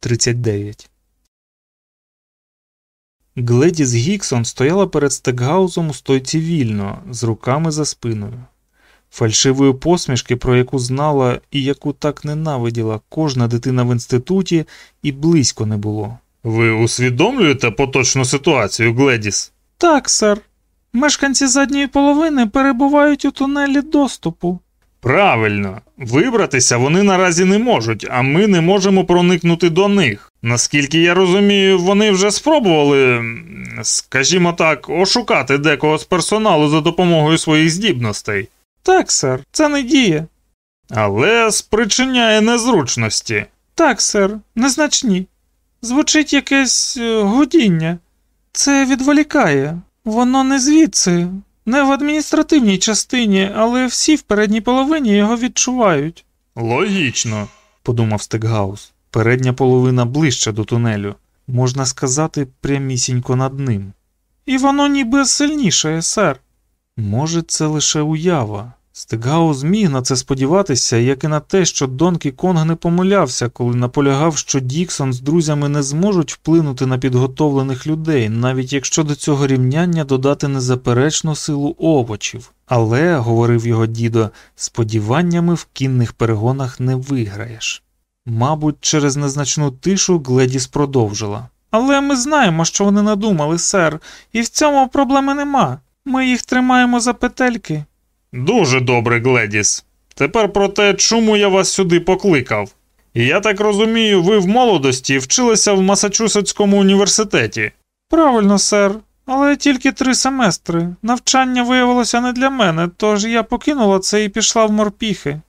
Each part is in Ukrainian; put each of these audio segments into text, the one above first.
39 Гледіс Гіксон стояла перед стекгаузом у стойці вільно, з руками за спиною. Фальшивої посмішки, про яку знала і яку так ненавиділа кожна дитина в інституті, і близько не було. Ви усвідомлюєте поточну ситуацію, Гледіс? Так, сер. Мешканці задньої половини перебувають у тунелі доступу. Правильно, вибратися вони наразі не можуть, а ми не можемо проникнути до них. Наскільки я розумію, вони вже спробували, скажімо так, ошукати декого з персоналу за допомогою своїх здібностей. Так, сер, це не діє. Але спричиняє незручності. Так, сер, незначні. Звучить якесь е, гудіння. Це відволікає. Воно не звідси, не в адміністративній частині, але всі в передній половині його відчувають. Логічно, подумав Стекгаус. Передня половина ближче до тунелю, можна сказати, прямісінько над ним. І воно ніби сильніше, сер. Може, це лише уява. Стекгаус міг на це сподіватися, як і на те, що Донкі Конг не помилявся, коли наполягав, що Діксон з друзями не зможуть вплинути на підготовлених людей, навіть якщо до цього рівняння додати незаперечну силу овочів. Але, говорив його дідо, сподіваннями в кінних перегонах не виграєш. Мабуть, через незначну тишу Гледіс продовжила. Але ми знаємо, що вони надумали, сер, і в цьому проблеми нема. Ми їх тримаємо за петельки. Дуже добре, Гледіс. Тепер про те, чому я вас сюди покликав. Я так розумію, ви в молодості вчилися в Масачусетському університеті. Правильно, сер, але тільки три семестри. Навчання виявилося не для мене, тож я покинула це і пішла в морпіхи.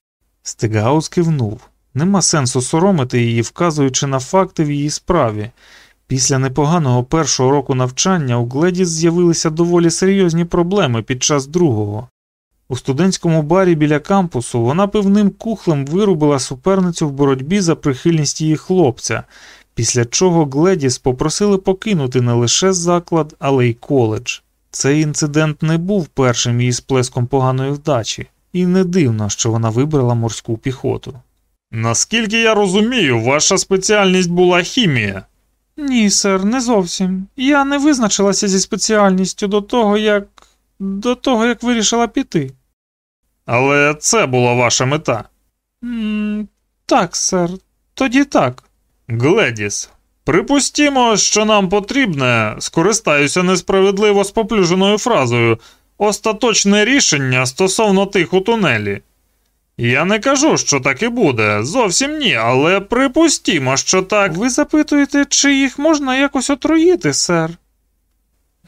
Стегаус кивнув. Нема сенсу соромити її, вказуючи на факти в її справі. Після непоганого першого року навчання у Гледіс з'явилися доволі серйозні проблеми під час другого. У студентському барі біля кампусу вона пивним кухлем вирубила суперницю в боротьбі за прихильність її хлопця, після чого Гледіс попросили покинути не лише заклад, але й коледж. Цей інцидент не був першим її сплеском поганої вдачі, і не дивно, що вона вибрала морську піхоту. Наскільки я розумію, ваша спеціальність була хімія. Ні, сер, не зовсім. Я не визначилася зі спеціальністю до того, як до того, як вирішила піти. Але це була ваша мета. М так, сер, тоді так. Гледіс, припустімо, що нам потрібне, скористаюся несправедливо споплюженою фразою, остаточне рішення стосовно тих у тунелі. Я не кажу, що так і буде, зовсім ні, але припустімо, що так. Ви запитуєте, чи їх можна якось отруїти, сер?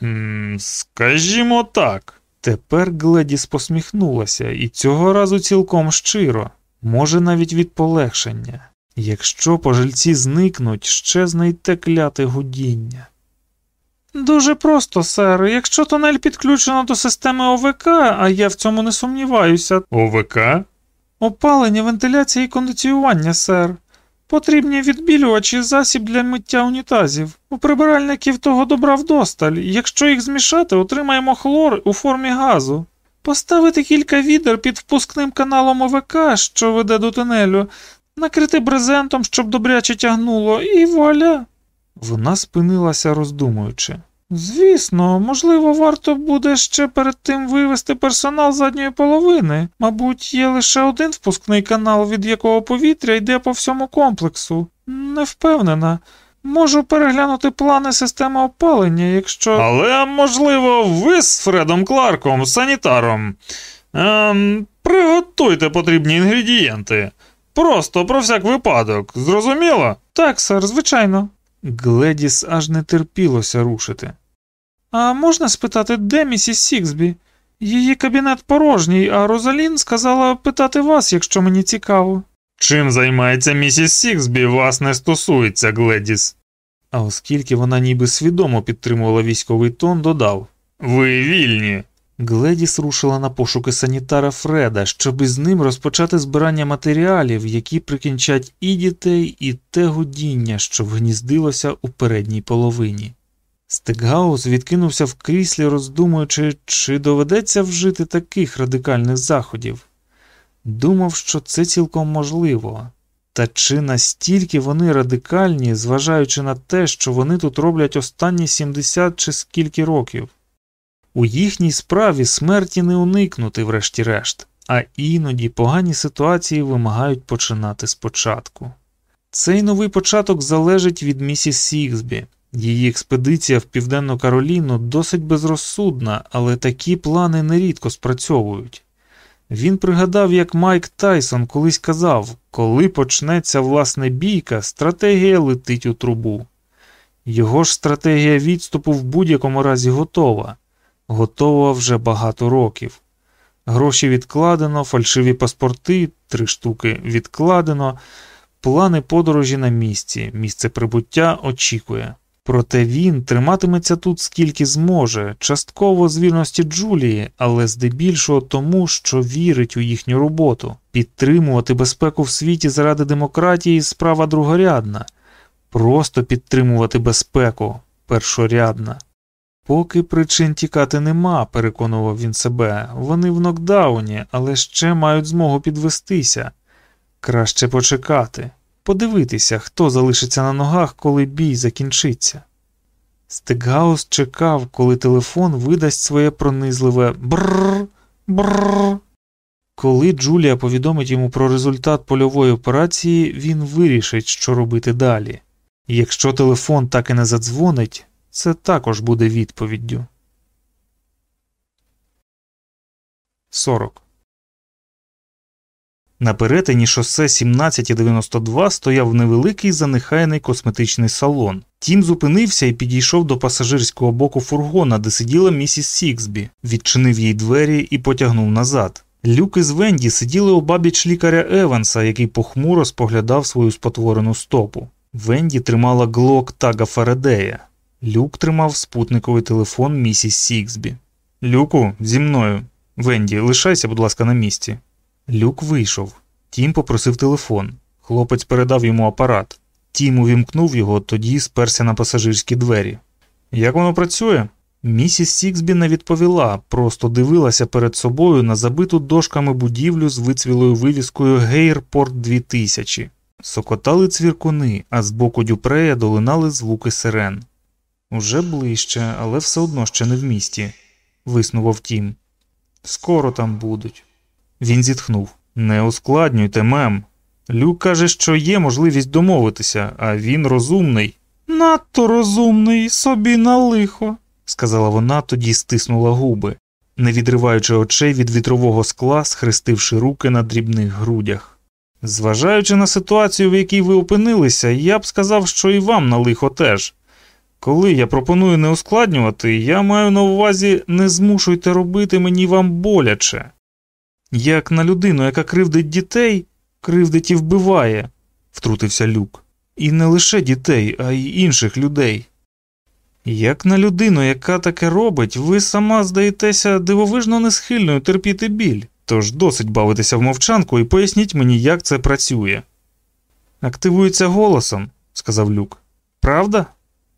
М скажімо так. Тепер Гледіс посміхнулася, і цього разу цілком щиро, може, навіть від полегшення. Якщо пожильці зникнуть, щезне й те кляте гудіння. Дуже просто, сер. Якщо тунель підключено до системи ОВК, а я в цьому не сумніваюся. ОВК? Опалення, вентиляція і кондиціювання, сер. Потрібні відбілювачі засіб для миття унітазів. У прибиральників того добра вдосталь. Якщо їх змішати, отримаємо хлор у формі газу. Поставити кілька відер під впускним каналом ОВК, що веде до тунелю, накрити брезентом, щоб добряче тягнуло, і вуаля. Вона спинилася, роздумуючи. Звісно, можливо, варто буде ще перед тим вивести персонал задньої половини. Мабуть, є лише один впускний канал, від якого повітря йде по всьому комплексу. Не впевнена. Можу переглянути плани системи опалення, якщо. Але, можливо, ви з Фредом Кларком, санітаром. Ем, Приготуйте потрібні інгредієнти. Просто про всяк випадок, зрозуміло? Так, сер, звичайно. Гледіс аж не терпілося рушити. А можна спитати, де місіс Сіксбі? Її кабінет порожній, а Розалін сказала питати вас, якщо мені цікаво. Чим займається місіс Сіксбі, вас не стосується, Гледіс. А оскільки вона ніби свідомо підтримувала військовий тон, додав Ви вільні. Гледіс рушила на пошуки санітара Фреда, щоб із ним розпочати збирання матеріалів, які прикінчать і дітей, і те гудіння, що вгніздилося у передній половині. Стекгаус відкинувся в кріслі, роздумуючи, чи доведеться вжити таких радикальних заходів. Думав, що це цілком можливо. Та чи настільки вони радикальні, зважаючи на те, що вони тут роблять останні 70 чи скільки років? У їхній справі смерті не уникнути, врешті-решт, а іноді погані ситуації вимагають починати спочатку. Цей новий початок залежить від місіс Сіксбі. Її експедиція в Південну Кароліну досить безрозсудна, але такі плани нерідко спрацьовують. Він пригадав, як Майк Тайсон колись казав, коли почнеться власне бійка, стратегія летить у трубу. Його ж стратегія відступу в будь-якому разі готова, готова вже багато років. Гроші відкладено, фальшиві паспорти, три штуки відкладено, плани подорожі на місці, місце прибуття очікує. Проте він триматиметься тут скільки зможе, частково з вірності Джулії, але здебільшого тому, що вірить у їхню роботу. Підтримувати безпеку в світі заради демократії справа другорядна, просто підтримувати безпеку першорядна. Поки причин тікати нема, переконував він себе. Вони в нокдауні, але ще мають змогу підвестися. Краще почекати, подивитися, хто залишиться на ногах, коли бій закінчиться. Стекгаус чекав, коли телефон видасть своє пронизливе бррр, бррр. Коли Джулія повідомить йому про результат польової операції, він вирішить, що робити далі. Якщо телефон так і не задзвонить, це також буде відповіддю. 40. На перетині шосе 1792 стояв невеликий занехайний косметичний салон. Тім зупинився і підійшов до пасажирського боку фургона, де сиділа місіс Сіксбі, відчинив їй двері і потягнув назад. Люк із Венді сиділи обабіч лікаря Еванса, який похмуро споглядав свою спотворену стопу. Венді тримала глок тага Фарадея. Люк тримав спутниковий телефон місіс Сіксбі. Люку, зі мною. Венді, лишайся, будь ласка, на місці. Люк вийшов. Тім попросив телефон. Хлопець передав йому апарат. Тім увімкнув його, тоді сперся на пасажирські двері. Як воно працює? Місіс Сіксбі не відповіла, просто дивилася перед собою на забиту дошками будівлю з вицвілою вивіскою Гейрпорт 2000. Сокотали цвіркуни, а з боку дюпрея долинали звуки сирен. Уже ближче, але все одно ще не в місті, виснував Тім. Скоро там будуть. Він зітхнув. Не ускладнюйте, мем. Люк каже, що є можливість домовитися, а він розумний. Надто розумний, собі на лихо, сказала вона, тоді стиснула губи, не відриваючи очей від вітрового скла, схрестивши руки на дрібних грудях. Зважаючи на ситуацію, в якій ви опинилися, я б сказав, що і вам на лихо теж. Коли я пропоную не ускладнювати, я маю на увазі не змушуйте робити мені вам боляче. Як на людину, яка кривдить дітей, кривдить і вбиває, втрутився люк. І не лише дітей, а й інших людей. Як на людину, яка таке робить, ви сама здаєтеся дивовижно несхильною терпіти біль, тож досить бавитися в мовчанку і поясніть мені, як це працює. Активується голосом, сказав люк. Правда?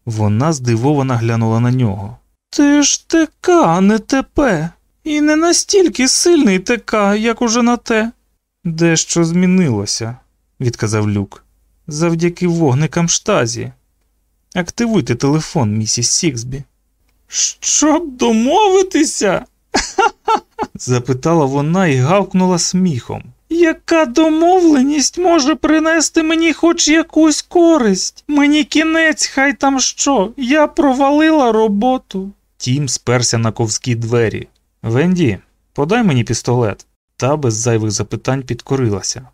Вона здивовано глянула на нього. Ти ж ТК, а не ТП. І не настільки сильний ТК, як уже на те. Дещо змінилося, відказав люк. Завдяки вогникам штазі. Активуйте телефон, місіс Сіксбі. Щоб домовитися? запитала вона і гавкнула сміхом. Яка домовленість може принести мені хоч якусь користь? Мені кінець, хай там що, я провалила роботу. Тім сперся на ковські двері. Венді, подай мені пістолет. Та без зайвих запитань підкорилася.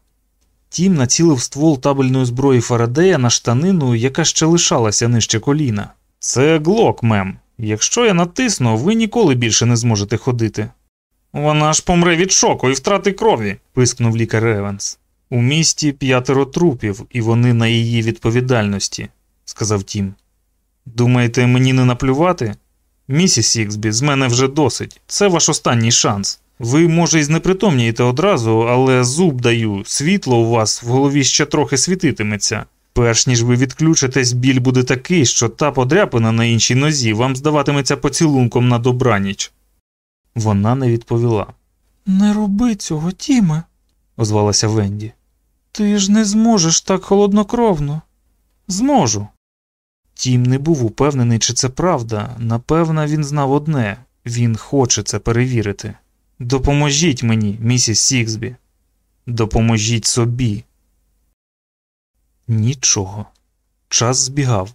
Тім націлив ствол табельної зброї Фарадея на штанину, яка ще лишалася нижче коліна. Це глок, мем. Якщо я натисну, ви ніколи більше не зможете ходити. Вона ж помре від шоку і втрати крові, пискнув лікар Еванс. У місті п'ятеро трупів, і вони на її відповідальності, сказав Тім. Думаєте, мені не наплювати? Місіс Сіксбі, з мене вже досить. Це ваш останній шанс. Ви, може, і знепритомнієте одразу, але зуб даю, світло у вас в голові ще трохи світитиметься. Перш ніж ви відключитесь, біль буде такий, що та подряпина на іншій нозі вам здаватиметься поцілунком на добраніч. Вона не відповіла. Не роби цього, Тіме, озвалася Венді. Ти ж не зможеш так холоднокровно. Зможу. Тім не був упевнений, чи це правда. Напевно, він знав одне він хоче це перевірити. Допоможіть мені, місіс Сіксбі. Допоможіть собі. Нічого. Час збігав.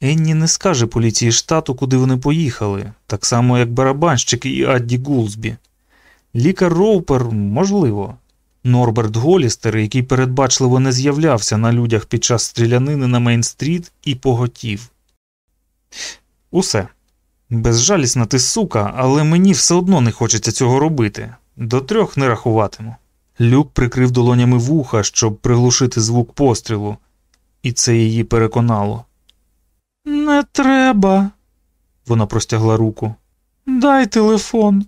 Енні не скаже поліції штату, куди вони поїхали, так само як барабанщик і Адді Гулсбі. Лікар Роупер, можливо. Норберт Голістер, який передбачливо не з'являвся на людях під час стрілянини на Мейн-стріт і поготів. Усе. Безжалісна ти сука, але мені все одно не хочеться цього робити. До трьох не рахуватиму. Люк прикрив долонями вуха, щоб приглушити звук пострілу, і це її переконало. Не треба. Вона простягла руку. Дай телефон.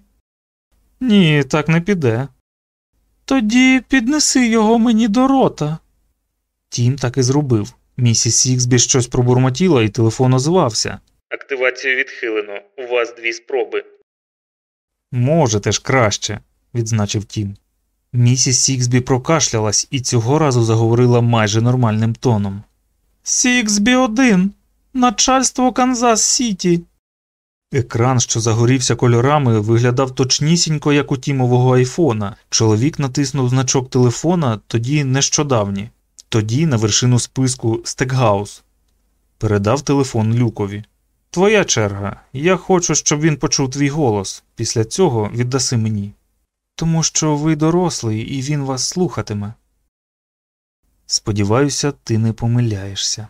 Ні, так не піде. Тоді піднеси його мені до рота. Тім так і зробив. Місіс Сіксбі щось пробурмотіла, і телефон озвався. Активацію відхилено. У вас дві спроби. Можете ж краще, відзначив Тім. Місіс Сіксбі прокашлялась і цього разу заговорила майже нормальним тоном. Сіксбі один. Начальство Канзас Сіті. Екран, що загорівся кольорами, виглядав точнісінько, як у тімового айфона. Чоловік натиснув значок телефона, тоді нещодавні, тоді на вершину списку Стекгаус. Передав телефон Люкові. Твоя черга. Я хочу, щоб він почув твій голос. Після цього віддаси мені. Тому що ви дорослий і він вас слухатиме. Сподіваюся, ти не помиляєшся.